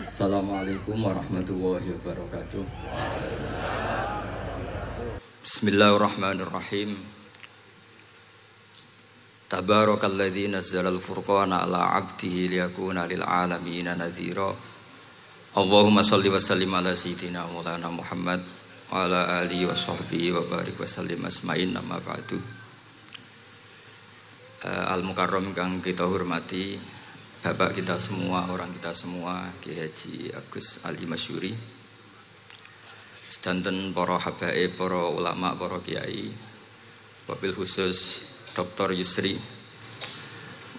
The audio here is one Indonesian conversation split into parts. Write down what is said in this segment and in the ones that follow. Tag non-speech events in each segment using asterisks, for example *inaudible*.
Assalamualaikum warahmatullahi wabarakatuh. Bismillahirrahmanirrahim. Tabarakalladzi nazzala al-furqana ala 'abdihi liyakuna lil 'alamin nadhira. Allahumma shalli wa sallim ala sayyidina Maulana Muhammad wa ala alihi wa sahbihi wa barik wa sallim asma'in nama ba'du. Uh, Al-Mukarram kang kita hormati Bapak kita semua, orang kita semua, Ki Haji Agus Ali Masyuri, sedanten para habaib, para ulama, para kiai, wabil khusus Dr. Yusri,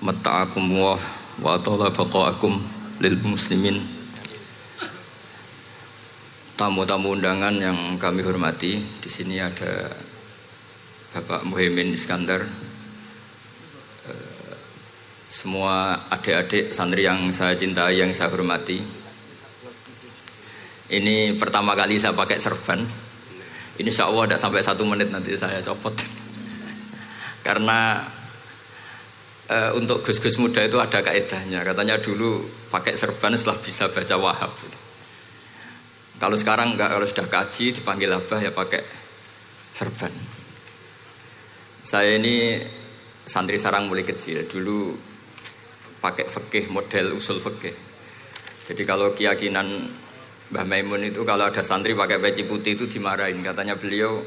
mata'akum wa wa ta'ala baqa'akum lil muslimin. Tamu-tamu undangan yang kami hormati, di sini ada Bapak Muhyiddin Iskandar, semua adik-adik santri yang saya cintai, yang saya hormati. Ini pertama kali saya pakai serban. Ini insya Allah tidak sampai satu menit nanti saya copot. *laughs* Karena e, untuk gus-gus muda itu ada kaedahnya. Katanya dulu pakai serban setelah bisa baca wahab. Kalau sekarang enggak, kalau sudah kaji dipanggil abah ya pakai serban. Saya ini santri sarang mulai kecil. Dulu pakai fikih model usul fikih. Jadi kalau keyakinan Mbah Maimun itu kalau ada santri pakai peci putih itu dimarahin. Katanya beliau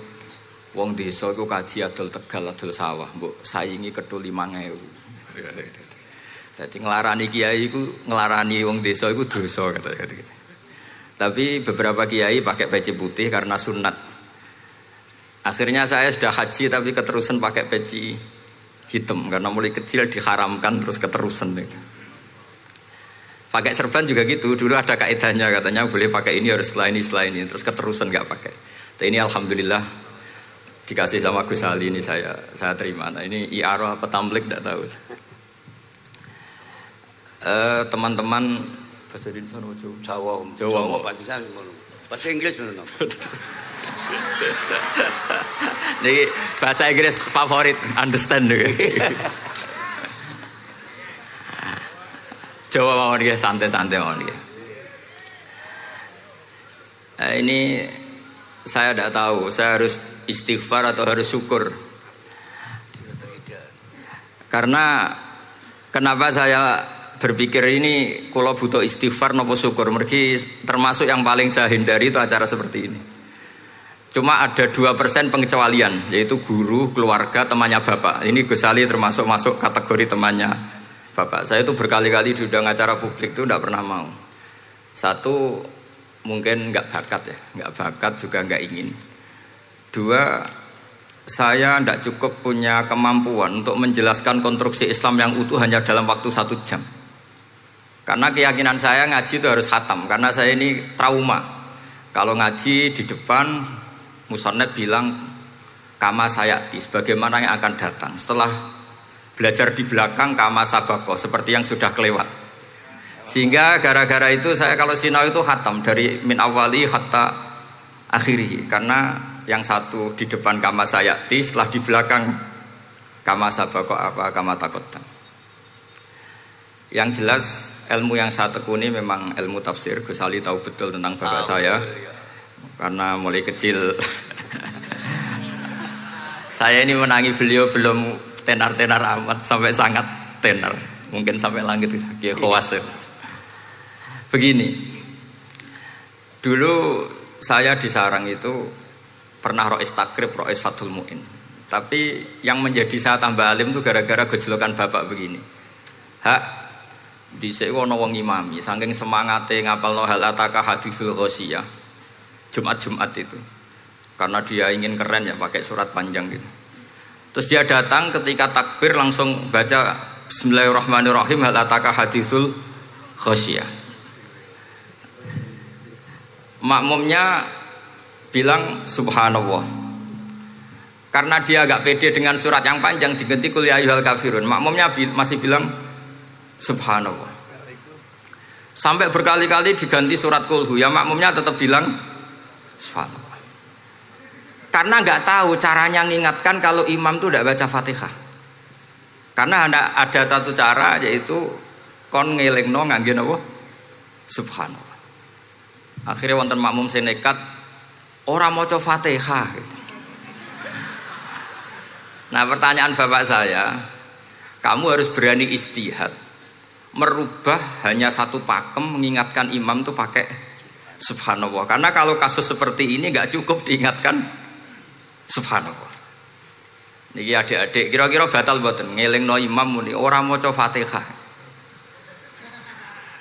wong desa itu kaji adol tegal adol sawah, mbok saingi kedul limang Jadi ngelarani kiai itu ngelarani wong desa itu dosa kata kata. Tapi beberapa kiai pakai peci putih karena sunat. Akhirnya saya sudah haji tapi keterusan pakai peci hitam karena mulai kecil diharamkan terus keterusan itu. Pakai serban juga gitu. Dulu ada kaidahnya katanya boleh pakai ini harus setelah ini setelah ini terus keterusan nggak pakai. Tapi ini alhamdulillah dikasih sama Gus Ali ini saya saya terima. Nah ini iaro apa tamblik tidak tahu. Uh, teman-teman bahasa Indonesia Jawa Jawa Jawa bahasa Inggris *laughs* Jadi bahasa Inggris favorit, understand juga. Jawa mau dia santai-santai dia. Nah, ini saya tidak tahu, saya harus istighfar atau harus syukur. Karena kenapa saya berpikir ini kalau butuh istighfar nopo syukur, mergi termasuk yang paling saya hindari itu acara seperti ini. Cuma ada dua persen pengecualian, yaitu guru, keluarga, temannya bapak. Ini Gus Ali termasuk masuk kategori temannya bapak. Saya itu berkali-kali diundang acara publik itu tidak pernah mau. Satu mungkin nggak bakat ya, nggak bakat juga nggak ingin. Dua saya tidak cukup punya kemampuan untuk menjelaskan konstruksi Islam yang utuh hanya dalam waktu satu jam. Karena keyakinan saya ngaji itu harus hatam, karena saya ini trauma. Kalau ngaji di depan Musonnet bilang kama sayati sebagaimana yang akan datang? Setelah belajar di belakang kama sabako seperti yang sudah kelewat. Sehingga gara-gara itu saya kalau sinau itu hatam dari min awali hatta akhiri. Karena yang satu di depan kama sayati setelah di belakang kama sabako apa kama takota yang jelas ilmu yang saya tekuni memang ilmu tafsir. Gus Ali tahu betul tentang bapak saya. iya karena mulai kecil. Saya ini menangi beliau belum tenar-tenar amat sampai sangat tenar. Mungkin sampai langit kayak khawatir begini. Dulu saya di sarang itu pernah rois takrib rois fatul muin. Tapi yang menjadi saya tambah alim itu gara-gara gejolokan bapak begini. Hak di sewono wong imami saking semangatnya ngapal hal ataka hadisul ghosiyah Jumat-Jumat itu. Karena dia ingin keren ya pakai surat panjang gitu. Terus dia datang ketika takbir langsung baca Bismillahirrahmanirrahim hal ataka hadisul khosyah. Makmumnya bilang subhanallah. Karena dia agak pede dengan surat yang panjang diganti kuliah ya kafirun. Makmumnya masih bilang subhanallah. Sampai berkali-kali diganti surat kulhu. Ya makmumnya tetap bilang Subhanallah. Karena nggak tahu caranya mengingatkan kalau imam itu tidak baca Fatihah. Karena ada ada satu cara yaitu kon ngeling no nopo Subhanallah. Akhirnya wonten makmum sing nekat ora maca Fatihah. Nah, pertanyaan Bapak saya, kamu harus berani istihad merubah hanya satu pakem mengingatkan imam tuh pakai subhanallah. Karena kalau kasus seperti ini nggak cukup diingatkan subhanallah. Niki adik-adik kira-kira batal buatan ngeling no imam muni orang mau coba fatihah.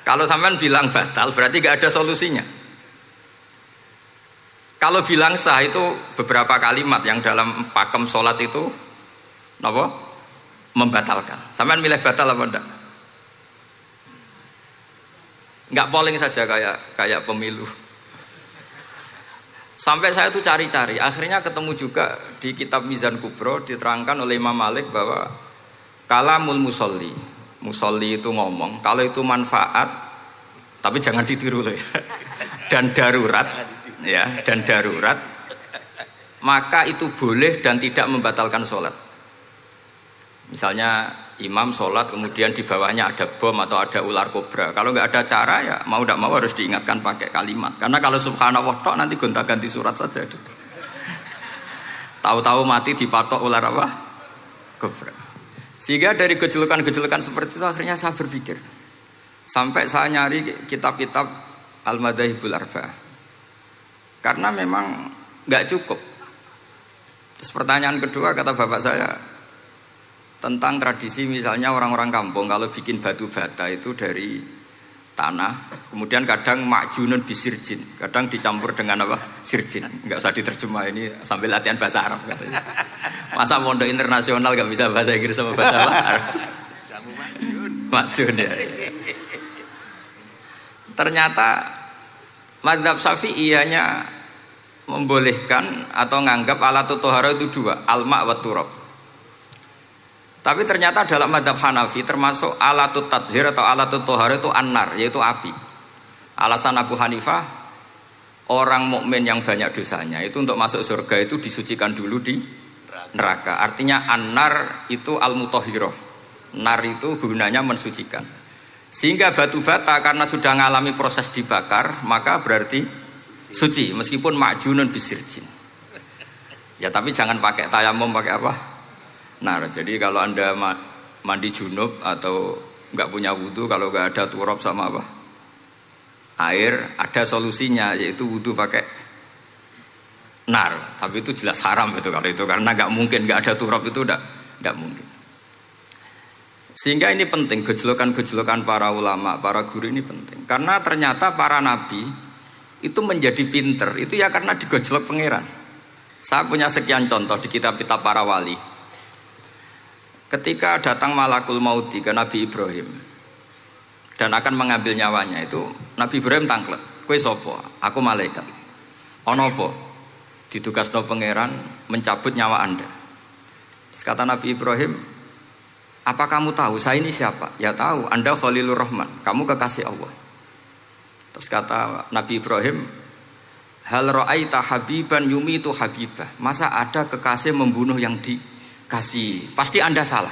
Kalau sampean bilang batal berarti nggak ada solusinya. Kalau bilang sah itu beberapa kalimat yang dalam pakem sholat itu nopo membatalkan. Sampean milih batal apa enggak nggak polling saja kayak kayak pemilu. Sampai saya tuh cari-cari. Akhirnya ketemu juga di kitab Mizan Kubro diterangkan oleh Imam Malik bahwa kalamul musolli. Musolli itu ngomong kalau itu manfaat tapi jangan ditiru ya. Dan darurat ya dan darurat maka itu boleh dan tidak membatalkan sholat. Misalnya imam sholat kemudian di bawahnya ada bom atau ada ular kobra. Kalau nggak ada cara ya mau tidak mau harus diingatkan pakai kalimat. Karena kalau subhanallah tok nanti gonta ganti surat saja tahu-tahu mati dipatok ular apa? Kobra. Sehingga dari gejolukan-gejolukan seperti itu akhirnya saya berpikir. Sampai saya nyari kitab-kitab al-madahibul arba. Karena memang nggak cukup. Terus pertanyaan kedua kata bapak saya tentang tradisi misalnya orang-orang kampung kalau bikin batu bata itu dari tanah kemudian kadang makjunun bisirjin kadang dicampur dengan apa? Sirjin. Nggak usah diterjemah ini sambil latihan bahasa Arab katanya. Masa mondok internasional nggak bisa bahasa Inggris sama bahasa Arab? Makjun. Ya. Ternyata madhab safi ianya membolehkan atau nganggap alat tohara itu dua alma wa turab tapi ternyata dalam madhab Hanafi termasuk alatut tadhir atau alatut tohar itu anar yaitu api. Alasan Abu Hanifah orang mukmin yang banyak dosanya itu untuk masuk surga itu disucikan dulu di neraka. Artinya anar itu al mutohiroh. Nar itu gunanya mensucikan. Sehingga batu bata karena sudah mengalami proses dibakar maka berarti suci meskipun makjunun bisirjin. Ya tapi jangan pakai tayamum pakai apa? Nah, jadi kalau anda mandi junub atau nggak punya wudhu, kalau nggak ada turab sama apa air, ada solusinya yaitu wudhu pakai nar. Tapi itu jelas haram itu kalau itu karena nggak mungkin nggak ada turab itu udah nggak mungkin. Sehingga ini penting gejolokan-gejolokan para ulama, para guru ini penting. Karena ternyata para nabi itu menjadi pinter itu ya karena digojlok pangeran. Saya punya sekian contoh di kitab-kitab para wali. Ketika datang malakul mauti ke Nabi Ibrahim dan akan mengambil nyawanya itu Nabi Ibrahim tangklet, kue sopo, aku malaikat. Onopo, ditugas no pangeran mencabut nyawa anda. Terus kata Nabi Ibrahim, apa kamu tahu saya ini siapa? Ya tahu, anda Khalilur Rahman, kamu kekasih Allah. Terus kata Nabi Ibrahim, Hal ra'aita habiban yumi itu habibah. Masa ada kekasih membunuh yang di kasih. Pasti anda salah.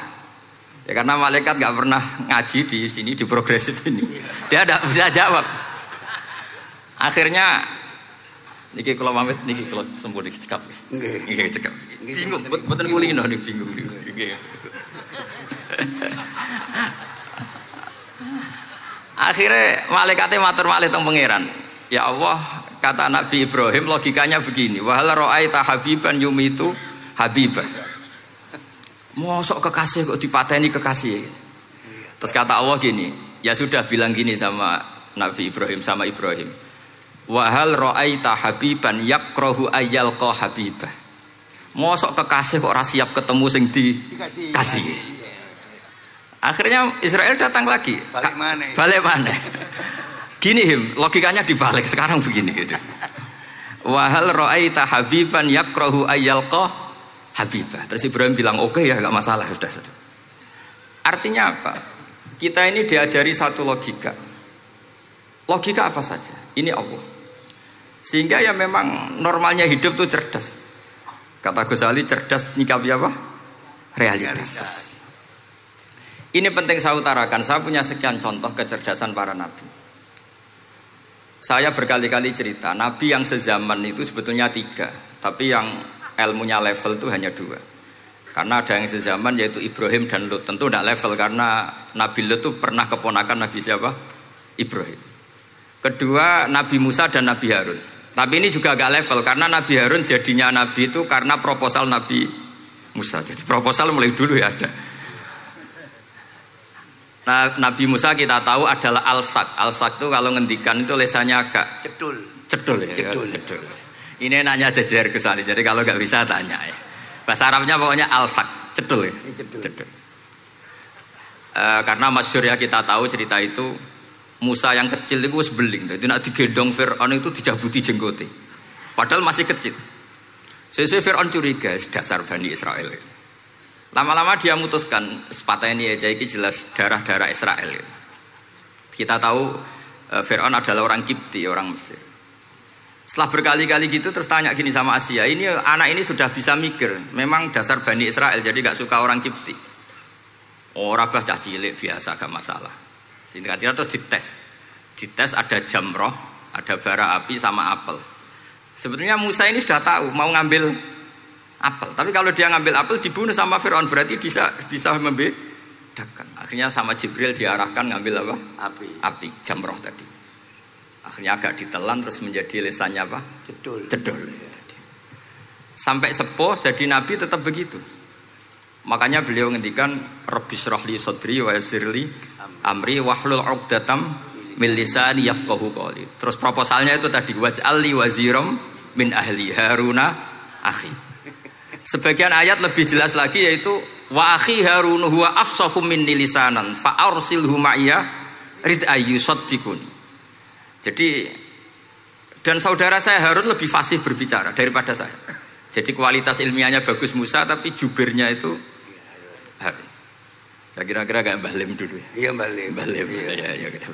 Ya karena malaikat nggak pernah ngaji di sini di progresif ini. Dia tidak bisa jawab. Akhirnya niki kalau pamit niki kalau sembuh niki cekap. Niki cekap. Bingung kulino nih bingung. nih *laughs* akhirnya malaikatnya matur malih teng pangeran. Ya Allah kata Nabi Ibrahim logikanya begini. Wahal ro'aita habiban yumitu habibah Mosok kekasih kok dipateni kekasih. Terus kata Allah gini, ya sudah bilang gini sama Nabi Ibrahim sama Ibrahim. Wahal ro'aita habiban yakrohu ayal ko habibah. Mosok kekasih kok siap ketemu sing di kasih. Akhirnya Israel datang lagi. Balik mana? Balik mana? Gini him, logikanya dibalik sekarang begini gitu. Wahal ro'aita habiban yakrohu ayal ko Habibah. Terus Ibrahim bilang oke okay, ya nggak masalah sudah. Artinya apa? Kita ini diajari satu logika. Logika apa saja? Ini Allah. Sehingga ya memang normalnya hidup tuh cerdas. Kata Gus Ali cerdas nyikapi apa? Realitas. Ini penting saya utarakan. Saya punya sekian contoh kecerdasan para nabi. Saya berkali-kali cerita, Nabi yang sezaman itu sebetulnya tiga, tapi yang ilmunya level itu hanya dua. Karena ada yang sezaman yaitu Ibrahim dan Lut. Tentu tidak level karena Nabi Lut itu pernah keponakan Nabi siapa? Ibrahim. Kedua Nabi Musa dan Nabi Harun. Tapi ini juga agak level karena Nabi Harun jadinya Nabi itu karena proposal Nabi Musa. Jadi proposal mulai dulu ya ada. Nah, Nabi Musa kita tahu adalah alsak. Alsak itu kalau ngendikan itu lesannya agak Cedul. cedul ya. Cedul. cedul. Ini nanya jejer ke sana. Jadi kalau nggak bisa tanya ya. Bahasa Arabnya pokoknya alfak, cedul ya. Cedul. E, karena masyur ya kita tahu cerita itu Musa yang kecil itu sebeling. Itu nak digendong Fir'aun itu dijabuti jenggote. Padahal masih kecil. Sesuai Fir'aun curiga dasar Bani Israel. Lama-lama dia memutuskan sepatah ini aja ini jelas darah-darah Israel. Kita tahu e, Fir'aun adalah orang Kipti, orang Mesir. Setelah berkali-kali gitu terus tanya gini sama Asia, ini anak ini sudah bisa mikir, memang dasar Bani Israel jadi gak suka orang Kipti. Orang bah cah cilik biasa gak masalah. Sehingga kita terus dites. Dites ada jamroh, ada bara api sama apel. Sebetulnya Musa ini sudah tahu mau ngambil apel. Tapi kalau dia ngambil apel dibunuh sama Firaun berarti bisa bisa membedakan. Akhirnya sama Jibril diarahkan ngambil apa? Api. Api, jamroh tadi. Akhirnya agak ditelan terus menjadi lesannya apa? Cedul. Cedol. Sampai sepuh jadi nabi tetap begitu. Makanya beliau ngendikan Rabbis rohli sodri wa yasirli amri wahlul uqdatam min lisani yafqahu qawli. Terus proposalnya itu tadi waj'alli waziram min ahli Haruna akhi. Sebagian ayat lebih jelas lagi yaitu wa akhi Harun huwa afsahu minni lisanan fa arsilhu ma'iyya rid ayyusaddiquni. Jadi dan saudara saya Harun lebih fasih berbicara daripada saya. Jadi kualitas ilmiahnya bagus Musa tapi jubirnya itu Harun. Ya kira-kira kayak Mbah Lim dulu ya. Iya balik. Mbah Lim. Iya. Ya, ya, kita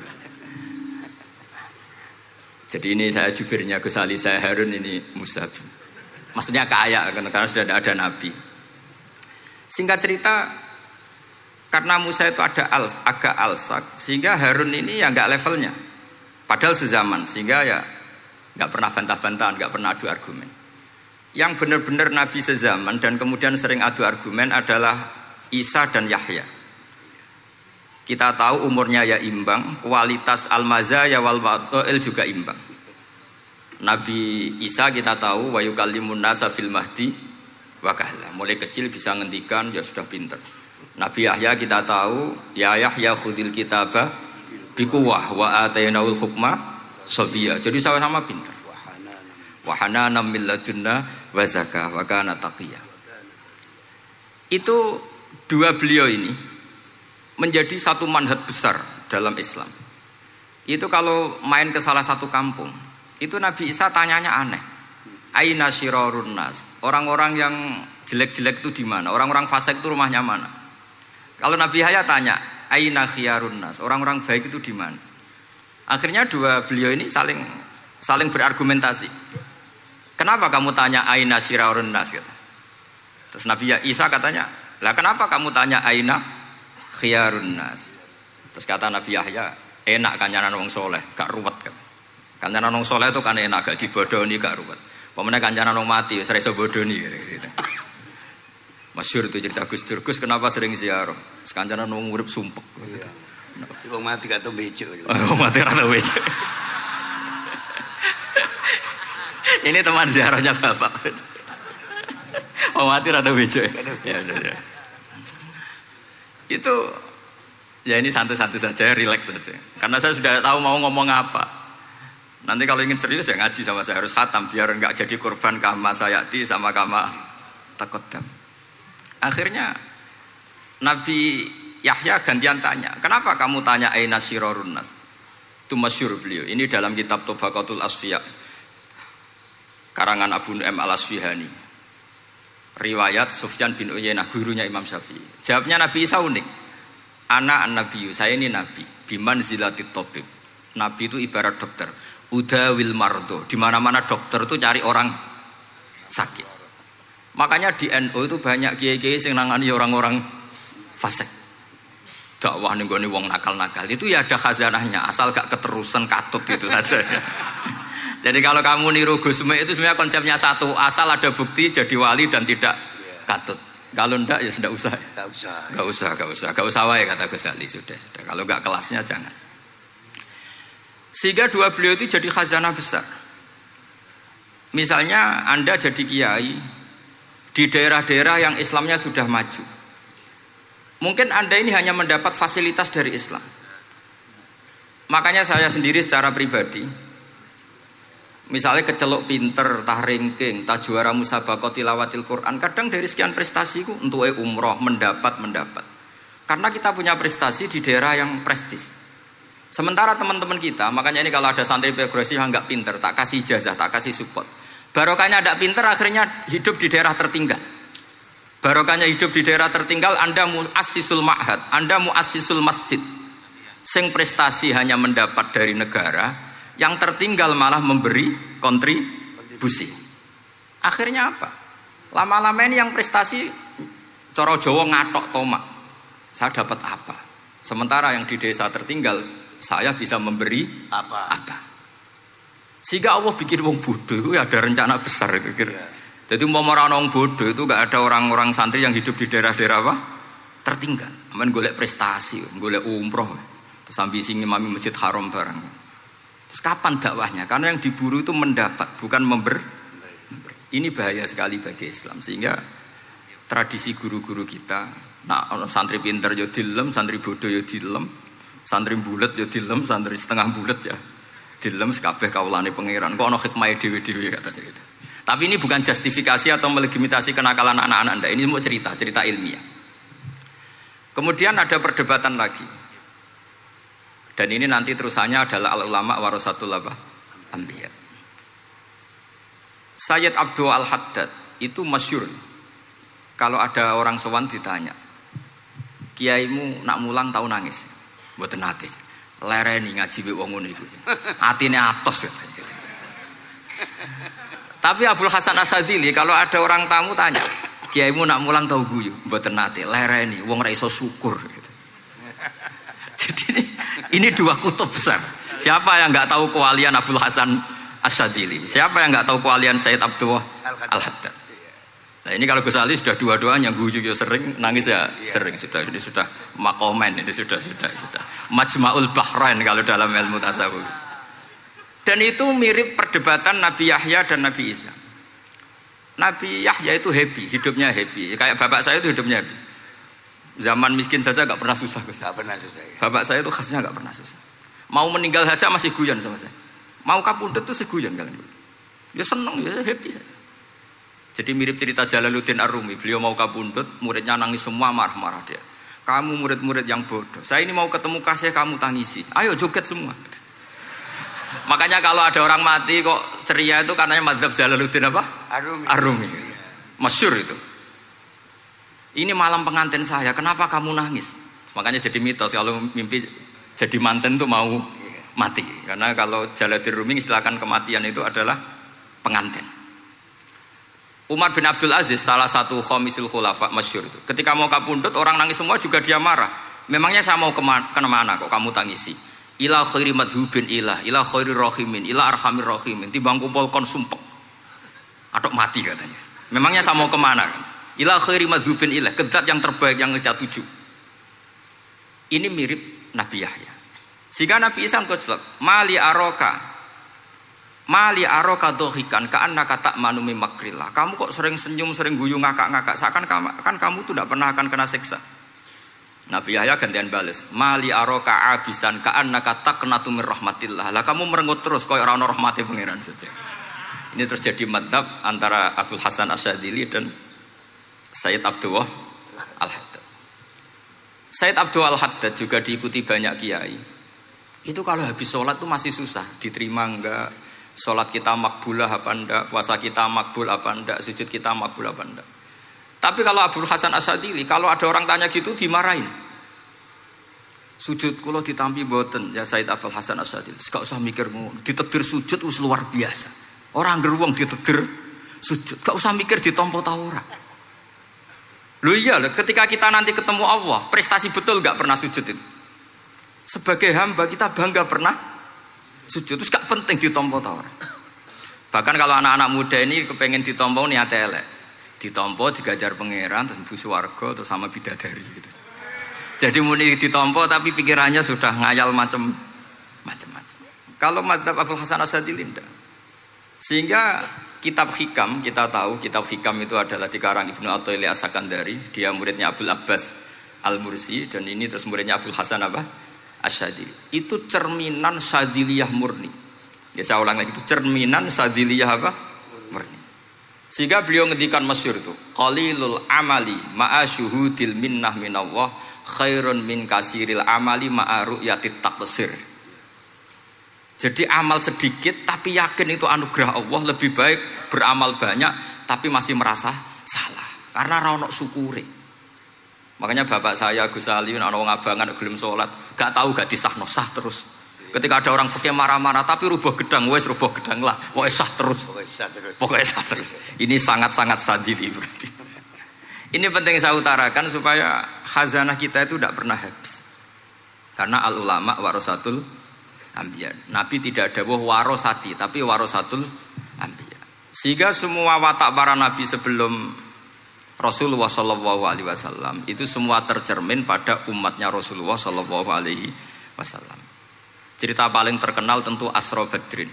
Jadi ini saya jubirnya Gus Ali, saya Harun ini Musa. Maksudnya kaya karena sudah ada nabi. Singkat cerita karena Musa itu ada al, agak alsak sehingga Harun ini ya nggak levelnya. Padahal sezaman sehingga ya nggak pernah bantah-bantahan, nggak pernah adu argumen. Yang benar-benar Nabi sezaman dan kemudian sering adu argumen adalah Isa dan Yahya. Kita tahu umurnya ya imbang, kualitas al-mazaya wal il juga imbang. Nabi Isa kita tahu wa yukallimun nasa fil mahdi wa kahla. Mulai kecil bisa ngendikan ya sudah pinter. Nabi Yahya kita tahu ya Yahya khudil kitabah bikuwah wa atainaul hukma sobiya. Jadi sama-sama pinter. Wahana min ladunna wa taqiyya. Itu dua beliau ini menjadi satu manhat besar dalam Islam. Itu kalau main ke salah satu kampung, itu Nabi Isa tanyanya aneh. Aina syirarun nas. Orang-orang yang jelek-jelek itu di mana? Orang-orang fasik itu rumahnya mana? Kalau Nabi Yahya tanya, Aina khiyarun. Orang-orang baik itu di mana? Akhirnya dua beliau ini saling saling berargumentasi. Kenapa kamu tanya Aina syirarun nas? Gitu. Terus Nabi Isa katanya, lah kenapa kamu tanya Aina khiyarun nas? Terus kata Nabi Yahya, enak kancanan wong soleh, gak ruwet kan. Kancanan wong soleh itu kan enak, gak dibodoni, gak ruwet. Pemenang kancanan wong mati, so bodoni. Gitu. Masyur itu cerita Gus Dur, Gus kenapa sering ziarah? Kancanan wong urip sumpek. Iya. Wong mati gak tau bejo. *laughs* Oh, mati rata wis. Ini teman ziarahnya Bapak. Oh, mati rata bejo. Ya, ya, ya. Itu ya ini santai-santai saja, relax saja. Karena saya sudah tahu mau ngomong apa. Nanti kalau ingin serius ya ngaji sama saya harus khatam biar nggak jadi korban kama sayati sama kama takotam. Akhirnya Nabi Yahya gantian tanya, kenapa kamu tanya Aina Sirorun Nas? Itu masyur beliau. Ini dalam kitab Tobakatul Asfiya. Karangan Abu Nu'aim al Asfihani. Riwayat Sufyan bin Uyainah, gurunya Imam Syafi'i. Jawabnya Nabi Isa unik. Anak Nabi, saya ini Nabi. Biman zilatit tobib. Nabi itu ibarat dokter. Udawil mardo. Di mana-mana dokter itu cari orang sakit. Makanya di NU itu banyak kiai-kiai yang nangani orang-orang fasik. dakwah nih gue wong nakal-nakal. Itu ya ada khazanahnya asal gak keterusan katut itu *laughs* saja. Jadi kalau kamu niru Gusme itu sebenarnya konsepnya satu asal ada bukti jadi wali dan tidak katut. Kalau ndak ya sudah usah. Gak usah. Gak usah gak usah. Gak usah wae kata Gus Ali sudah. Kalau gak kelasnya jangan. Sehingga dua beliau itu jadi khazanah besar. Misalnya anda jadi kiai di daerah-daerah yang Islamnya sudah maju Mungkin Anda ini hanya mendapat fasilitas dari Islam. Makanya saya sendiri secara pribadi, misalnya kecelok pinter, tah ringking, tah juara musabaqah tilawatil Quran, kadang dari sekian prestasiku untuk umroh mendapat mendapat. Karena kita punya prestasi di daerah yang prestis. Sementara teman-teman kita, makanya ini kalau ada santri progresif yang nggak pinter, tak kasih ijazah, tak kasih support. Barokahnya tidak pinter, akhirnya hidup di daerah tertinggal. Barokahnya hidup di daerah tertinggal, Anda muassisul ma'had, Anda muassisul masjid. Sing prestasi hanya mendapat dari negara, yang tertinggal malah memberi kontribusi. Akhirnya apa? Lama-lama ini yang prestasi coro Jawa ngatok tomak. Saya dapat apa? Sementara yang di desa tertinggal saya bisa memberi apa? Apa? Sehingga Allah bikin wong bodoh itu ada rencana besar itu kira. Yeah. Jadi mau orang bodoh itu gak ada orang-orang santri yang hidup di daerah-daerah apa? Tertinggal. Aman golek prestasi, golek umroh. Terus ambisi ngimami masjid haram bareng. Terus kapan dakwahnya? Karena yang diburu itu mendapat, bukan member. Ini bahaya sekali bagi Islam. Sehingga tradisi guru-guru kita, nah santri pinter ya dilem, santri bodoh ya dilem, santri bulat ya dilem, santri setengah bulat ya dilem sekabeh kaulane pangeran. Kok ana hikmah dhewe-dhewe kata. Tapi ini bukan justifikasi atau melegitimasi kenakalan anak-anak Anda. Ini mau cerita, cerita ilmiah. Kemudian ada perdebatan lagi. Dan ini nanti terusannya adalah al-ulama warasatul anbiya. Sayyid Abdul Al-Haddad itu masyur. Kalau ada orang sowan ditanya, kiaimu nak mulang tahu nangis. Buat nate. Lereni ngaji wong ngono iku. Atine atos gitu. Tapi Abdul Hasan Asadili kalau ada orang tamu tanya, Kiaimu nak mulang tahu guyu, mboten nate, lereni, wong ra iso syukur. Jadi ini, ini dua kutub besar. Siapa yang nggak tahu kewalian Abdul Hasan Asadili? Siapa yang nggak tahu kewalian Said Abdul Al Haddad? Nah ini kalau Gus Ali sudah dua-duanya guyu ya sering, nangis ya iya. sering sudah ini sudah makomen ini sudah sudah sudah majmaul bahrain kalau dalam ilmu tasawuf. Dan itu mirip perdebatan Nabi Yahya dan Nabi Isa. Nabi Yahya itu happy, hidupnya happy. Kayak bapak saya itu hidupnya happy. Zaman miskin saja gak pernah susah. Gak pernah susah. Ya. Bapak saya itu khasnya gak pernah susah. Mau meninggal saja masih guyon sama saya. Mau kapundut itu seguyon kalian. Ya seneng, ya happy saja. Jadi mirip cerita Jalaluddin Ar-Rumi. Beliau mau kabundut, muridnya nangis semua marah-marah dia. Kamu murid-murid yang bodoh. Saya ini mau ketemu kasih kamu tangisi. Ayo joget semua. Makanya kalau ada orang mati kok ceria itu karena madhab Jalaluddin apa? Arumi. Arumi. Masyur itu. Ini malam pengantin saya, kenapa kamu nangis? Makanya jadi mitos kalau mimpi jadi manten tuh mau mati. Karena kalau Jalaluddin Rumi istilahkan kematian itu adalah pengantin. Umar bin Abdul Aziz salah satu khomisul khulafa masyur itu. Ketika mau kapundut orang nangis semua juga dia marah. Memangnya saya mau ke mana kok kamu tangisi? ila khairi madhubin ilah ila khairi rohimin ila arhamir rohimin timbang kumpul kon sumpek. Atau mati katanya. Memangnya saya mau ke mana? Kan ila khairi madhubin ilah kedat yang terbaik yang kita tuju ini mirip Nabi Yahya. Sehingga Nabi Isa koclok mali aroka mali aroka dohikan kaan kata manumi makrillah kamu kok sering senyum sering guyu ngakak-ngakak seakan kan kamu tuh tidak pernah akan kena seksa Nabi Yahya gantian balas, mali aroka abisan ka'annaka taqnatu min rahmatillah. Lah kamu merengut terus koyo ora ono rahmate pangeran saja. Ini terus jadi antara Abdul Hasan Asyadili dan Sayyid Abdullah Al-Haddad. Sayyid Abdul Al-Haddad juga diikuti banyak kiai. Itu kalau habis sholat tuh masih susah, diterima enggak, sholat kita makbulah apa enggak, puasa kita makbul apa enggak, sujud kita makbul apa enggak. Tapi kalau Abdul Hasan Asadili, kalau ada orang tanya gitu dimarahin. Sujud kulo ditampi boten ya Said Abdul Hasan Asadili. Gak usah mikir ngono. Ditedir sujud us luar biasa. Orang geruang ditedir sujud. Gak usah mikir ditompo tau ora. Lu iya, ketika kita nanti ketemu Allah, prestasi betul gak pernah sujud itu. Sebagai hamba kita bangga pernah sujud. Terus gak penting ditompo tawar. Bahkan kalau anak-anak muda ini kepengen ditompo niat elek. Ditompo digajar pangeran terus busu warga terus sama bidadari gitu. Jadi muni ditompo tapi pikirannya sudah ngayal macam macam-macam. Kalau madzhab Abdul Hasan Asadili tidak. Sehingga kitab hikam kita tahu kitab hikam itu adalah dikarang Ibnu Athaillah As-Sakandari, dia muridnya Abdul Abbas Al-Mursi dan ini terus muridnya Abdul Hasan apa? Asyadili. Itu cerminan Sadiliyah murni. Ya saya ulang lagi itu cerminan Sadiliyah apa? Murni. Sehingga beliau ngendikan masyur itu, qalilul amali ma'a syuhudil minnah minallah khairun min kasiril amali ma'aru yatit taksir. Jadi amal sedikit tapi yakin itu anugerah Allah lebih baik beramal banyak tapi masih merasa salah karena rano syukuri. Makanya bapak saya Gus Ali ana wong abangan gelem salat, gak tahu gak disahno sah terus. Ketika ada orang fakir marah-marah tapi rubah gedang, wes rubah gedang lah, pokoknya sah terus. Pokoknya sah terus. Pokoknya sah terus. Ini sangat-sangat sadili berarti. Ini penting saya utarakan supaya khazanah kita itu tidak pernah habis. Karena al ulama warasatul ambiya. Nabi tidak ada wah warosati, tapi warosatul ambiya. Sehingga semua watak para nabi sebelum Rasulullah Shallallahu Alaihi Wasallam itu semua tercermin pada umatnya Rasulullah Shallallahu Alaihi Wasallam. Cerita paling terkenal tentu Asro Badrin.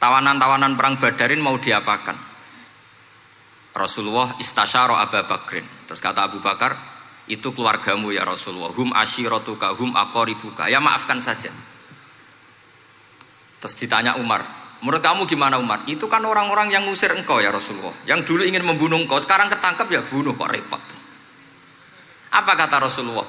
Tawanan-tawanan perang Badarin mau diapakan? Rasulullah istasyara Abu Bakrin. Terus kata Abu Bakar, itu keluargamu ya Rasulullah. Hum ashiratuka, hum akoribuka. Ya maafkan saja. Terus ditanya Umar, menurut kamu gimana Umar? Itu kan orang-orang yang ngusir engkau ya Rasulullah. Yang dulu ingin membunuh engkau, sekarang ketangkep ya bunuh kok repot. Apa kata Rasulullah?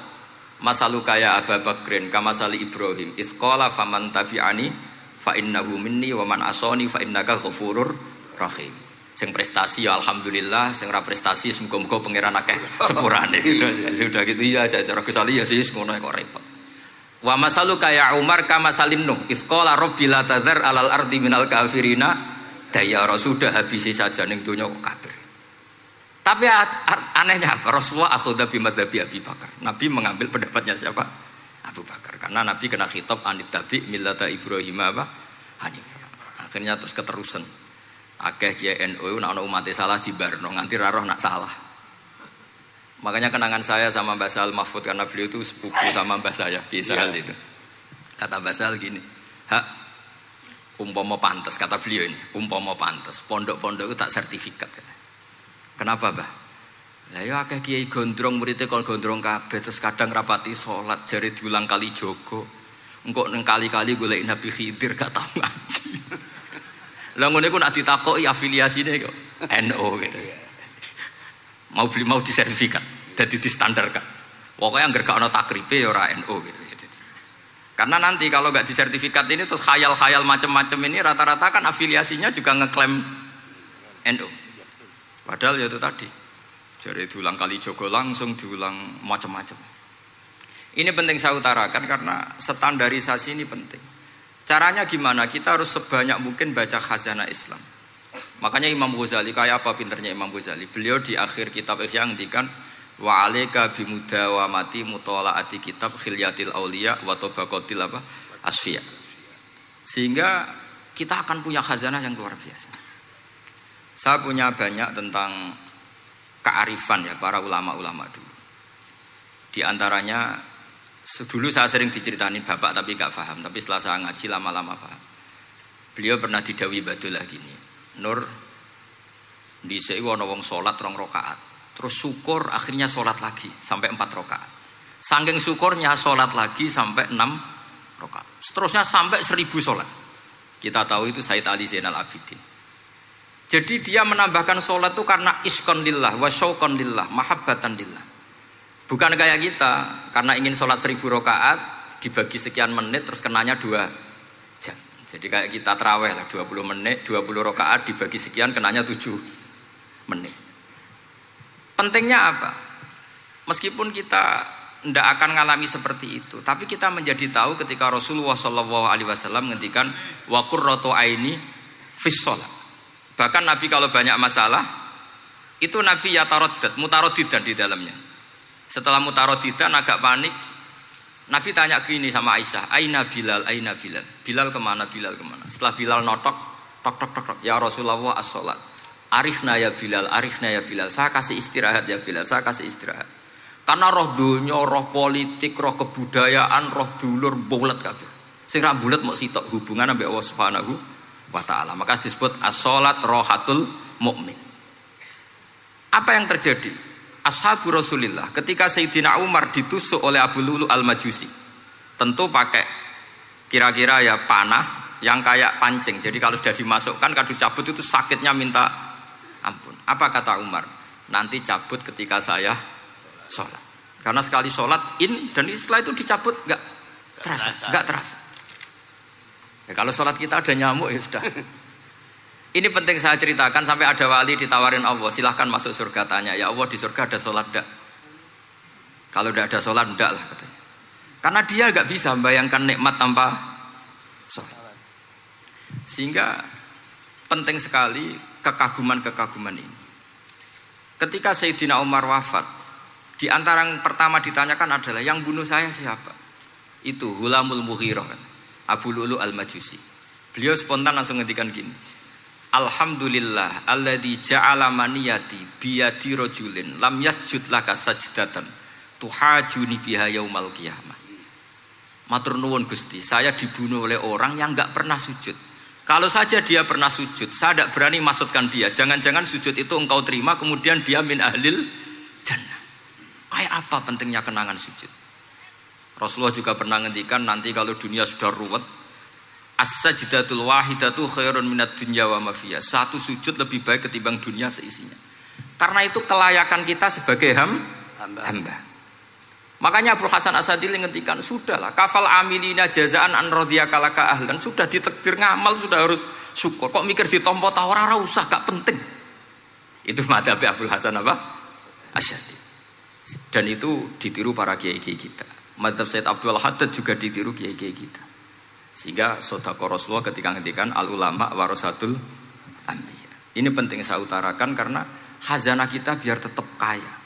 Masalu kaya Abu Bakrin, kamasali Ibrahim. Iskola faman tabi'ani fa innahu minni wa man asoni fa innaka ghafurur rahim sing prestasi ya alhamdulillah sing ora prestasi semoga-moga pangeran akeh *laughs* sepurane gitu. sudah gitu iya cara kesali ya sih ngono kok repot wa masalu kaya Umar kama salim nuh isqala rabbi la tadzar alal ardi minal kafirina. Dayara sudah habisi saja ning donya kok kafir. Tapi anehnya apa? Rasulullah akhudha bi madzhabi Abi Bakar. Nabi mengambil pendapatnya siapa? Abu Bakar. Karena Nabi kena khitab anit tabi millata Ibrahim apa? Hanif. Akhirnya terus keterusan. Akeh kiai NU nak umat salah di barno nganti raroh nak salah makanya kenangan saya sama Mbak Sal Mahfud karena beliau itu sepupu sama Mbak saya di Israel yeah. itu. Kata Mbak Sal gini hak umpama pantas kata beliau ini umpama pantas pondok-pondok itu tak sertifikat. Kenapa Mbak? Lah ya akeh kiai gondrong muridnya kalau gondrong kabeh terus kadang rapati sholat jari diulang kali jogo. Engkau neng kali-kali gue Nabi Khidir gak tau ngaji. *laughs* Lah ngono iku nak ditakoki afiliasine kok. NO gitu. Mau beli mau disertifikat, jadi distandarkan. Pokoknya anggar gak ono takripe ya NO gitu. Karena nanti kalau nggak disertifikat ini terus khayal-khayal macam-macam ini rata-rata kan afiliasinya juga ngeklaim NO. Padahal ya itu tadi. Jadi diulang kali Joko langsung diulang macam-macam. Ini penting saya utarakan karena standarisasi ini penting. Caranya gimana? Kita harus sebanyak mungkin baca khazanah Islam. Makanya Imam Ghazali kayak apa pinternya Imam Ghazali? Beliau di akhir kitab Ihya ngendikan wa alayka bimudawamati mutalaati kitab khilyatil auliya wa tabaqatil apa? asfiya. Sehingga kita akan punya khazanah yang luar biasa. Saya punya banyak tentang kearifan ya para ulama-ulama dulu. Di antaranya Dulu saya sering diceritain bapak tapi gak paham. Tapi setelah saya ngaji lama-lama paham. Beliau pernah didawi batu lagi nih. Nur di ono wong sholat rong rokaat. Terus syukur akhirnya sholat lagi sampai empat rokaat. Sangking syukurnya sholat lagi sampai enam rokaat. Seterusnya sampai seribu sholat. Kita tahu itu Said Ali Zainal Abidin. Jadi dia menambahkan sholat itu karena iskon lillah, wa lillah, mahabbatan lillah. Bukan kayak kita, karena ingin sholat seribu rokaat, dibagi sekian menit, terus kenanya dua jam. Jadi kayak kita terawih lah, 20 menit, 20 rokaat dibagi sekian, kenanya tujuh menit. Pentingnya apa? Meskipun kita tidak akan mengalami seperti itu, tapi kita menjadi tahu ketika Rasulullah Shallallahu Alaihi Wasallam menghentikan wakur roto aini fis Bahkan Nabi kalau banyak masalah, Itu Nabi ya tarodat, di dalamnya. Setelah mutarodidan agak panik, Nabi tanya gini sama Aisyah, Aina Bilal, Aina Bilal. Bilal ke mana, Bilal ke mana? Setelah Bilal notok, tok tok tok tok, ya Rasulullah as-sholat. Arifna ya Bilal, arifna ya Bilal. Saya kasih istirahat ya Bilal, saya kasih istirahat. Karena roh dunia, roh politik, roh kebudayaan, roh dulur bulat kabeh. Sing ra bulat mau sitok hubungan ambek Allah Subhanahu wa taala. Maka disebut as-salat rohatul mukmin. Apa yang terjadi? Ashabu Rasulillah ketika Sayyidina Umar ditusuk oleh Abu Lulu Al-Majusi. Tentu pakai kira-kira ya panah yang kayak pancing. Jadi kalau sudah dimasukkan kadu cabut itu sakitnya minta ampun. Apa kata Umar? Nanti cabut ketika saya sholat. Karena sekali sholat in dan setelah itu dicabut nggak terasa, nggak terasa. Ya, kalau sholat kita ada nyamuk ya sudah. Ini penting saya ceritakan sampai ada wali ditawarin Allah, silahkan masuk surga tanya, ya Allah di surga ada sholat enggak? Kalau tidak ada sholat enggak lah katanya. Karena dia nggak bisa membayangkan nikmat tanpa sholat. Sehingga penting sekali kekaguman-kekaguman ini. Ketika Sayyidina Umar wafat, di antara yang pertama ditanyakan adalah yang bunuh saya siapa? Itu Hulamul Mughirah, Abu Lulu Al-Majusi. Beliau spontan langsung ngendikan gini, Alhamdulillah alladzi ja'ala maniyati biyadi rajulin lam yasjud laka sajdatan tuhajuni biha yaumal qiyamah. Matur nuwun Gusti, saya dibunuh oleh orang yang enggak pernah sujud. Kalau saja dia pernah sujud, saya tidak berani maksudkan dia. Jangan-jangan sujud itu engkau terima, kemudian dia min ahlil jannah. Kayak apa pentingnya kenangan sujud? Rasulullah juga pernah ngendikan nanti kalau dunia sudah ruwet, As-sajdatul wahidatu khairun minat dunya wa mafiyah. Satu sujud lebih baik ketimbang dunia seisinya. Karena itu kelayakan kita sebagai ham, hamba. hamba. Makanya Abu Hasan Asadili ngendikan sudahlah kafal amilina jazaan an kalaka ahlan sudah ditekdir ngamal sudah harus syukur. Kok mikir ditompo tahu ora usah gak penting. Itu *laughs* madhabi Abu Hasan apa? Asyadi. Dan itu ditiru para kiai-kiai kita. Madhab Said Abdul Haddad juga ditiru kiai-kiai kita. Sehingga sodako Rasulullah ketika ngendikan al ulama warasatul anbiya. Ini penting saya utarakan karena khazanah kita biar tetap kaya.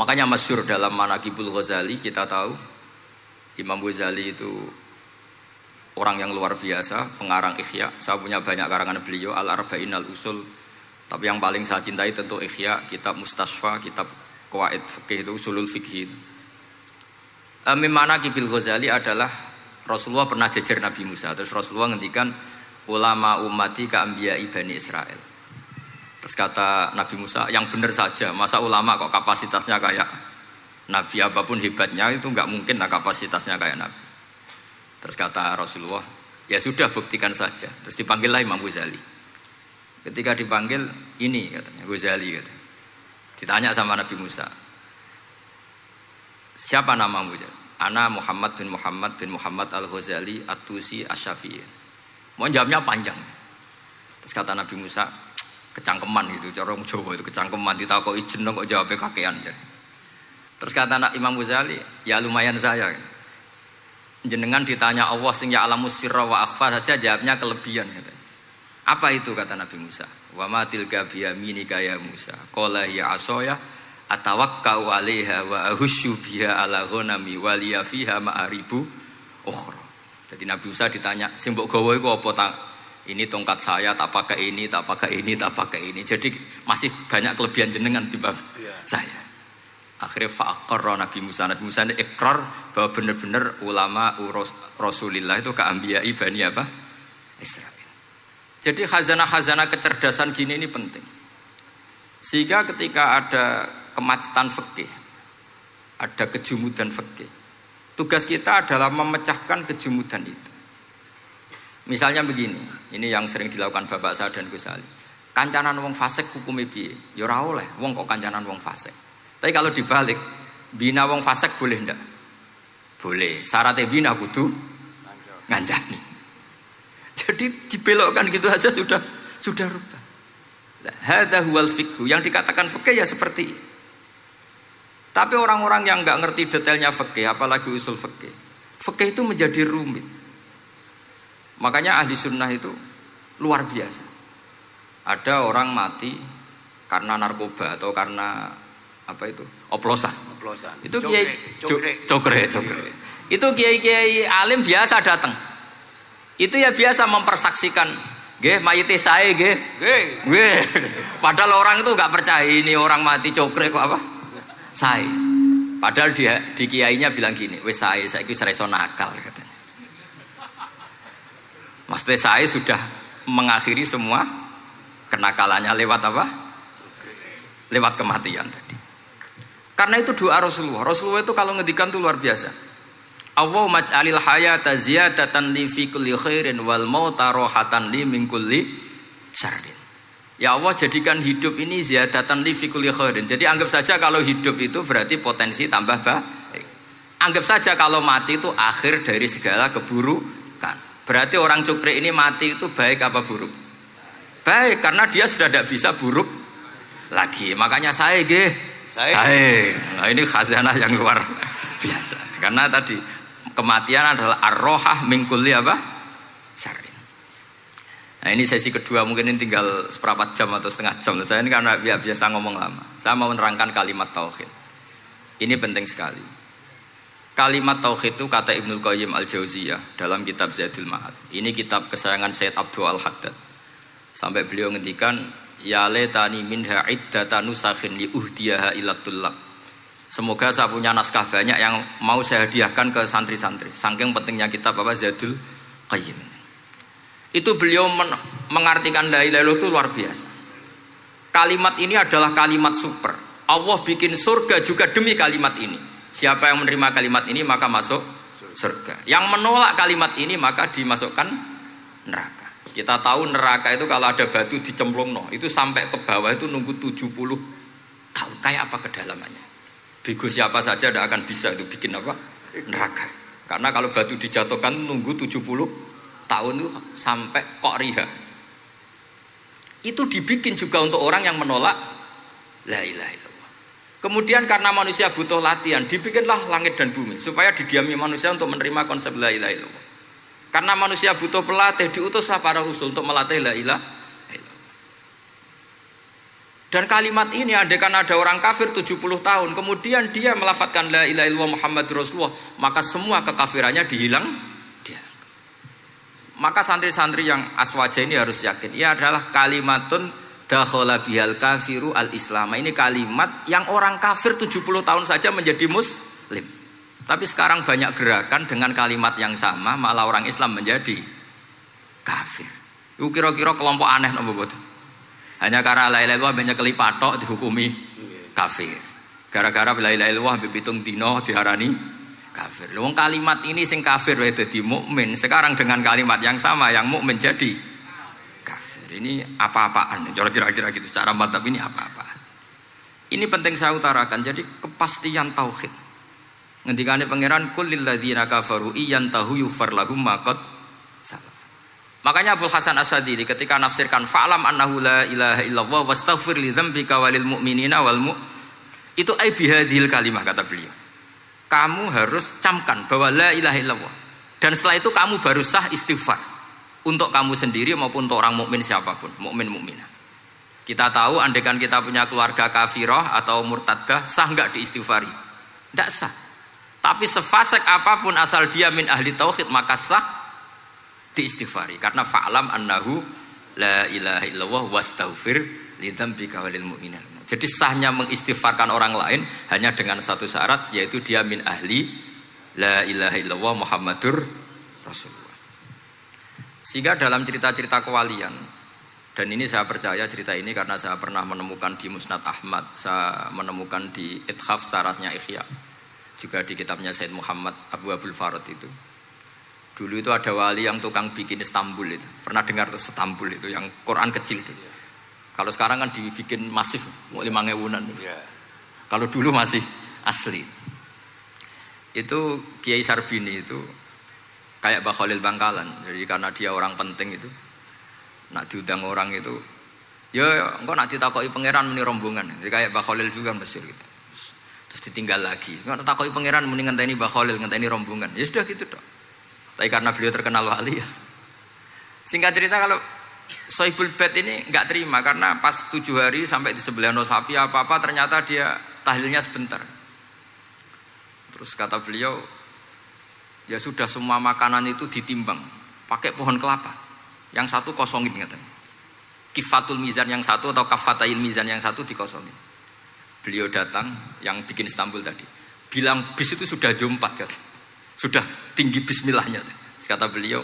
Makanya masyur dalam Manakibul Ghazali kita tahu Imam Ghazali itu orang yang luar biasa, pengarang Ikhya. Saya punya banyak karangan beliau Al Arba'in Al Usul. Tapi yang paling saya cintai tentu Ikhya, kitab Mustasfa, kitab Qawaid Fikih itu Usulul Fikih. Mimana Kibil Ghazali adalah Rasulullah pernah jejer Nabi Musa. Terus Rasulullah ngendikan ulama umati keambia ibani Israel. Terus kata Nabi Musa, yang benar saja. Masa ulama kok kapasitasnya kayak Nabi apa pun hebatnya itu nggak mungkin lah kapasitasnya kayak Nabi. Terus kata Rasulullah, ya sudah buktikan saja. Terus dipanggillah Imam Ghazali. Ketika dipanggil ini katanya Ghazali. Ditanya sama Nabi Musa, siapa namamu? Ana Muhammad bin Muhammad bin Muhammad Al-Ghazali At-Tusi Asy-Syafi'i. Mau jawabnya panjang. Terus kata Nabi Musa, kecangkeman gitu, cara Jawa itu kecangkeman ditakoki jeneng kok jawabnya kakean. Terus kata anak Imam Ghazali, ya lumayan saya. Jenengan ditanya Allah sing ya alamus sirra wa akhfa saja jawabnya kelebihan gitu. Apa itu kata Nabi Musa? Wa ma tilka biyaminika ya Musa. Qala ya asoya atawakkau 'alaiha wa ahusyu biha ala ghanami wa liya fiha ma'aribu ukhra. Jadi Nabi Musa ditanya, "Sing mbok gawa iku apa ta?" Ini tongkat saya tak pakai ini, tak pakai ini, tak pakai ini. Jadi masih banyak kelebihan jenengan timbang ya. saya. Akhirnya fa'aqarra Nabi Musa. Nabi Musa ini ikrar bahwa benar-benar ulama Rasulullah itu keambiai bani apa? Israel. Jadi khazanah-khazanah kecerdasan gini ini penting. Sehingga ketika ada kemacetan fikih, ada kejumudan fikih. Tugas kita adalah memecahkan kejumudan itu. Misalnya begini, ini yang sering dilakukan Bapak saya dan Gus Ali. Kancanan wong fasik hukum piye? Ya ora oleh, wong kok kancanan wong fasik. Tapi kalau dibalik, bina wong fasik boleh ndak? Boleh. Syaratnya bina kudu ngancani. *laughs* Jadi dibelokkan gitu aja sudah sudah rubah. Hada huwal fikhu. Yang dikatakan fikih ya seperti. Tapi orang-orang yang nggak ngerti detailnya fikih, apalagi usul fikih, fikih itu menjadi rumit. Makanya ahli sunnah itu luar biasa. Ada orang mati karena narkoba atau karena apa itu oplosan. Oplosan. Itu kiai cokre cokre. Itu kiai kiai alim biasa datang. Itu ya biasa mempersaksikan, gih mayite saya gih, gih. Padahal orang itu nggak percaya ini orang mati cokre kok apa? Saya. Padahal dia di kiainya bilang gini, wes saya saya itu sereso nakal. Maksudnya saya sudah mengakhiri semua kenakalannya lewat apa? Lewat kematian tadi. Karena itu doa Rasulullah. Rasulullah itu kalau ngedikan itu luar biasa. Allah maj'alil hayata ziyadatan li fi kulli khairin wal mauta rohatan li min kulli syarrin. Ya Allah jadikan hidup ini ziyadatan li fi kulli khairin. Jadi anggap saja kalau hidup itu berarti potensi tambah baik. Anggap saja kalau mati itu akhir dari segala keburukan. Berarti orang cukri ini mati itu baik apa buruk? Baik karena dia sudah tidak bisa buruk lagi. Makanya saya ge, saya. saya. Nah ini khazanah yang luar biasa. Karena tadi kematian adalah arrohah mingkuli apa? Syarrin. Nah ini sesi kedua mungkin ini tinggal seperempat jam atau setengah jam. Saya ini karena biasa ngomong lama. Saya mau menerangkan kalimat tauhid. Ini penting sekali. Kalimat tauhid itu kata Ibnu Qayyim Al-Jauziyah dalam kitab Zaidul Ma'ad. Ini kitab kesayangan Sayyid Abdul Al-Haddad. Sampai beliau ngendikan ya letani minha iddata nusakhin li uhdiyaha ila Semoga saya punya naskah banyak yang mau saya hadiahkan ke santri-santri. Saking pentingnya kitab apa Zadul Qayyim. Itu beliau men mengartikan la ilaha itu luar biasa. Kalimat ini adalah kalimat super. Allah bikin surga juga demi kalimat ini. Siapa yang menerima kalimat ini maka masuk surga. Yang menolak kalimat ini maka dimasukkan neraka. Kita tahu neraka itu kalau ada batu dicemplung no, itu sampai ke bawah itu nunggu 70 tahun. Kayak apa kedalamannya? Bego siapa saja tidak akan bisa itu bikin apa? Neraka. Karena kalau batu dijatuhkan nunggu 70 tahun itu sampai kok riha. Itu dibikin juga untuk orang yang menolak la. Kemudian karena manusia butuh latihan, dibikinlah langit dan bumi supaya didiami manusia untuk menerima konsep la ilaha illallah. Karena manusia butuh pelatih, diutuslah para rasul untuk melatih la ilaha dan kalimat ini kan ada orang kafir 70 tahun, kemudian dia melafatkan la ilaha illallah Muhammad Rasulullah, maka semua kekafirannya dihilang dia. Maka santri-santri yang aswaja ini harus yakin, ia adalah kalimatun dakhala bihal kafiru al islam. Ini kalimat yang orang kafir 70 tahun saja menjadi muslim. Tapi sekarang banyak gerakan dengan kalimat yang sama malah orang Islam menjadi kafir. Itu kira-kira kelompok aneh nopo betul. Hanya karena la ilaha banyak kali patok dihukumi kafir. Gara-gara la ilaha illallah bitung dino diharani kafir. Wong kalimat ini sing kafir wae dadi mukmin. Sekarang dengan kalimat yang sama yang mukmin jadi. Ini apa-apaan? Kira-kira gitu. Cara mantap ini apa-apaan? Ini penting saya utarakan. Jadi kepastian tauhid. Ngendikane pangeran kulil ladzina kafaru iyantahu yufar lahum maqad salah. Makanya Abu Hasan Asadili ketika nafsirkan fa'lam annahu la ilaha illallah wastaghfir li dzambika walil mu'minina wal mu itu ai bihadhil kalimah kata beliau. Kamu harus camkan bahwa la ilaha illallah. Dan setelah itu kamu baru sah istighfar untuk kamu sendiri maupun untuk orang mukmin siapa pun, mukmin mukminah. Kita tahu andekan kita punya keluarga kafirah atau murtadah sah enggak diistighfari? Tidak sah. Tapi sefasek apa pun asal dia min ahli tauhid maka sah diistighfari karena fa'lam annahu la ilaha illallah wastaghfir lidzambika walil mu'minin. Jadi sahnya mengistighfarkan orang lain hanya dengan satu syarat yaitu dia min ahli la ilaha illallah Muhammadur. Sehingga dalam cerita-cerita kewalian dan ini saya percaya cerita ini karena saya pernah menemukan di Musnad Ahmad, saya menemukan di Ithaf syaratnya Ikhya. Juga di kitabnya Said Muhammad Abu Abdul Farad itu Dulu itu ada wali yang tukang bikin Istanbul itu. Pernah dengar tuh Istanbul itu yang Quran kecil itu. Kalau sekarang kan dibikin masif, mau lima ngewunan. Ya. Kalau dulu masih asli. Itu Kiai Sarbini itu kayak Mbak Khalil Bangkalan. Jadi karena dia orang penting itu, nak diundang orang itu, ya engkau nak ditakoi pangeran meni rombongan. Jadi kayak Mbak Khalil juga Mesir gitu. Terus ditinggal lagi. Engkau takoi pangeran meni ngenteni Mbak Khalil, ngenteni rombongan. Ya sudah gitu dong. Tapi karena beliau terkenal wali ya. Singkat cerita kalau Soibul Bed ini nggak terima karena pas tujuh hari sampai di sebelah no sapi apa apa ternyata dia tahlilnya sebentar. Terus kata beliau, ya sudah semua makanan itu ditimbang pakai pohon kelapa. Yang satu kosongin katanya. Kifatul mizan yang satu atau kafatail mizan yang satu dikosongin. Beliau datang yang bikin Istanbul tadi. Bilang bis itu sudah jompat kan. Sudah tinggi bismillahnya. Kata beliau,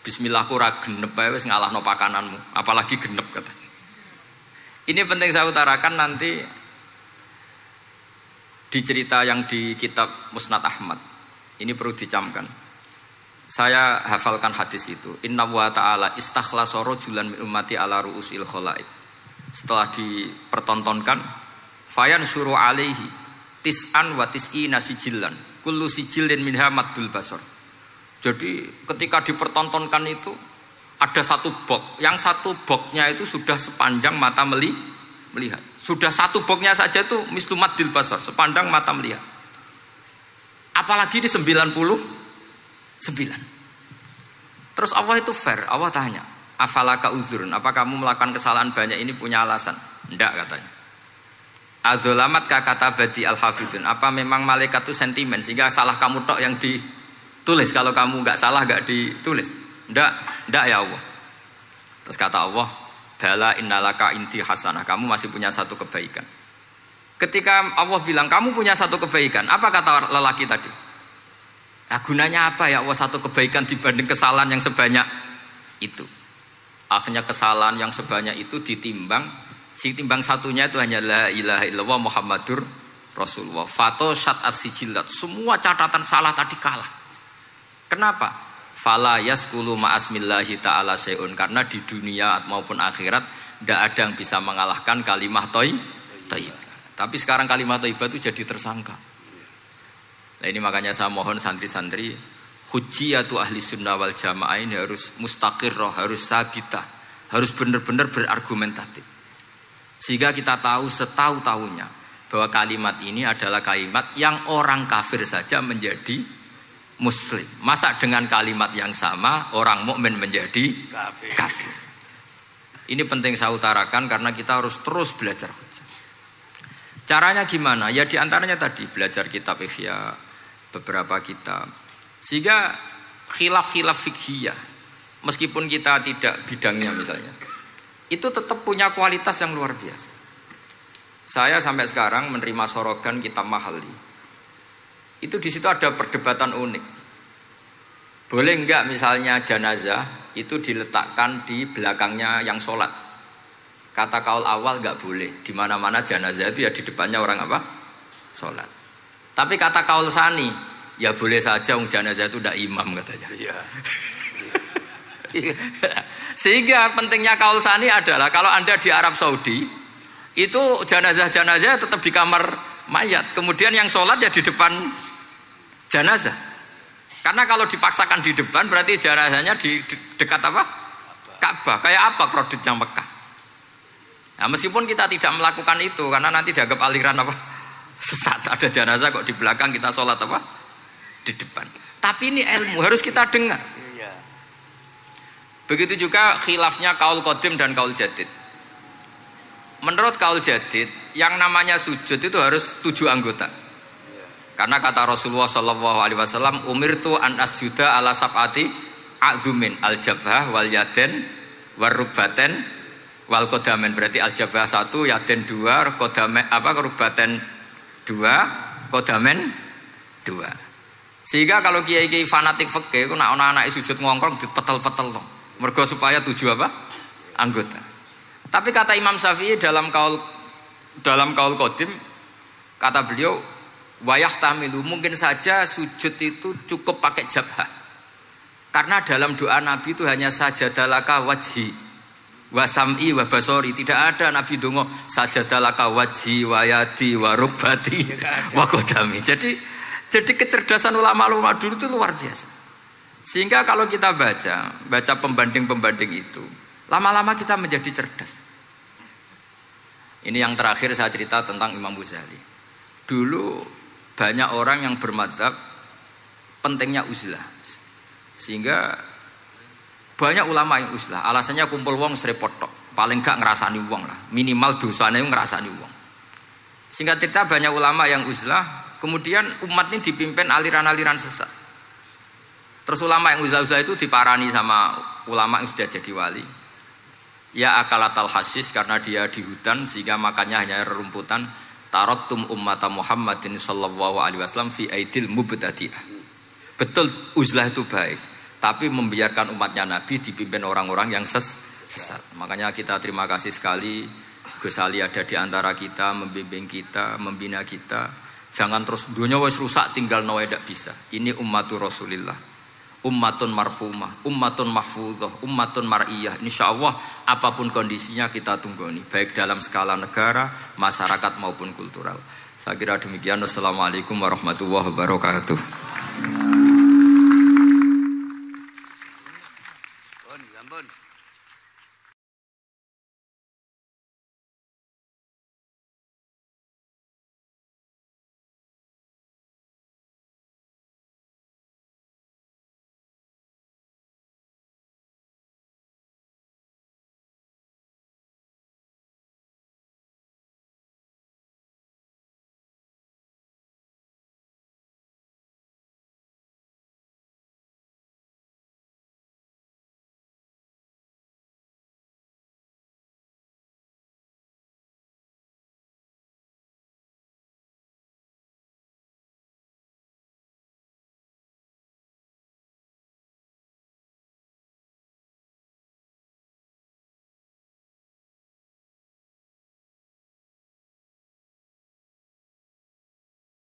Bismillahku ora genep ae wis pakananmu, apalagi genep kata. Ini penting saya utarakan nanti di cerita yang di kitab Musnad Ahmad. Ini perlu dicamkan. Saya hafalkan hadis itu. Inna wa ta'ala istakhlasa rajulan min ummati ala ru'usil khalaik. Setelah dipertontonkan, fayan suruh alaihi tis'an wa tis'ina sijillan. Kullu sijillin minha maddul basar jadi ketika dipertontonkan itu ada satu bok, yang satu boknya itu sudah sepanjang mata meli, melihat. Sudah satu boknya saja itu mislumat dilbasar, sepandang mata melihat. Apalagi di 99. Terus Allah itu fair, Allah tanya, afalaka uzurun, apa kamu melakukan kesalahan banyak ini punya alasan? Tidak katanya. Adzolamat kata badi al hafidun. Apa memang malaikat itu sentimen sehingga salah kamu tok yang di Tulis kalau kamu nggak salah nggak ditulis. Ndak, ndak ya Allah. Terus kata Allah, bala innalaka inti hasanah. Kamu masih punya satu kebaikan. Ketika Allah bilang kamu punya satu kebaikan, apa kata lelaki tadi? Nah, gunanya apa ya Allah satu kebaikan dibanding kesalahan yang sebanyak itu? Akhirnya kesalahan yang sebanyak itu ditimbang, si timbang satunya itu hanya la ilaha illallah Muhammadur Rasulullah. Fato syat asijilat. Semua catatan salah tadi kalah. Kenapa? Fala yaskulu ma'asmillahi ta'ala se'un Karena di dunia maupun akhirat Tidak ada yang bisa mengalahkan kalimah toy toib. Tapi sekarang kalimah toibah itu jadi tersangka Nah ini makanya saya mohon santri-santri Hujiyatu ahli sunnah wal jamaah ini harus roh, harus sabitah Harus benar-benar berargumentatif Sehingga kita tahu setahu-tahunya bahwa kalimat ini adalah kalimat yang orang kafir saja menjadi muslim. Masa dengan kalimat yang sama orang mukmin menjadi kafir. Ini penting saya utarakan karena kita harus terus belajar Caranya gimana? Ya di antaranya tadi belajar kitab Ihya, beberapa kitab. Sehingga khilaf-khilaf fikhiyah, meskipun kita tidak bidangnya misalnya, itu tetap punya kualitas yang luar biasa. Saya sampai sekarang menerima sorogan kitab Mahali itu di situ ada perdebatan unik. Boleh enggak misalnya jenazah itu diletakkan di belakangnya yang sholat? Kata kaul awal enggak boleh. Di mana-mana jenazah itu ya di depannya orang apa? Sholat. Tapi kata kaul sani, ya boleh saja ung jenazah itu tidak imam katanya. Iya. *laughs* Sehingga pentingnya kaul sani adalah kalau anda di Arab Saudi itu jenazah-jenazah tetap di kamar mayat. Kemudian yang sholat ya di depan jenazah. Karena kalau dipaksakan di depan berarti jenazahnya di dekat apa? Ka'bah. Kayak apa kreditnya Mekah? Nah, meskipun kita tidak melakukan itu karena nanti dianggap aliran apa? *laughs* Sesat ada jenazah kok di belakang kita sholat apa? Di depan. Tapi ini ilmu harus kita dengar. Iya. Begitu juga khilafnya kaul kodim dan kaul jadid. Menurut kaul jadid, yang namanya sujud itu harus tujuh anggota. Karena kata Rasulullah Shallallahu Alaihi Wasallam, umir tu an asjuda ala sabati azumin al jabah wal yaden warubaten wal kodamen berarti al jabah satu yaden dua kodamen apa kerubaten dua kodamen dua. Sehingga kalau kiai kiai fanatik fakih itu nak anak anak sujud ngongkrong dipetel-petel loh mergo supaya tujuh apa? Anggota. Tapi kata Imam Syafi'i dalam kaul dalam kaul kodim kata beliau Wayah tamilu mungkin saja sujud itu cukup pakai jabha. Karena dalam doa Nabi itu hanya sajadalaka wajhi wasam'i wa basori. Tidak ada Nabi dongo sajadalaka wajhi wayadi warubati wakodami. Jadi jadi kecerdasan ulama-ulama dulu itu luar biasa. Sehingga kalau kita baca, baca pembanding-pembanding itu, lama-lama kita menjadi cerdas. Ini yang terakhir saya cerita tentang Imam Ghazali. Dulu banyak orang yang bermadzhab pentingnya uzlah sehingga Banyak ulama yang uzlah, alasannya kumpul wong serepot tok. Paling gak ngerasani wong lah, minimal dosanya ngerasani wong. Singkat cerita banyak ulama yang uzlah, kemudian umat ini dipimpin aliran-aliran sesat. Terus ulama yang uzlah-uzlah itu diparani sama ulama yang sudah jadi wali. Ya akalatal hasis karena dia di hutan sehingga makannya hanya rumputan. Tarotum ummata Muhammadin sallallahu alaihi wasallam fi aidil mubtadi'ah. Betul uzlah itu baik tapi membiarkan umatnya Nabi dipimpin orang-orang yang sesat. Makanya kita terima kasih sekali Gus Ali ada di antara kita, membimbing kita, membina kita. Jangan terus dunia wis rusak tinggal nawa tidak bisa. Ini ummatur Rasulillah. Ummatun marfumah, ummatun mahfudhah, ummatun mar'iyah. Insya Allah apa pun kondisinya kita tunggu ini. Baik dalam skala negara, masyarakat maupun kultural. Saya kira demikian. Wassalamualaikum warahmatullahi wabarakatuh.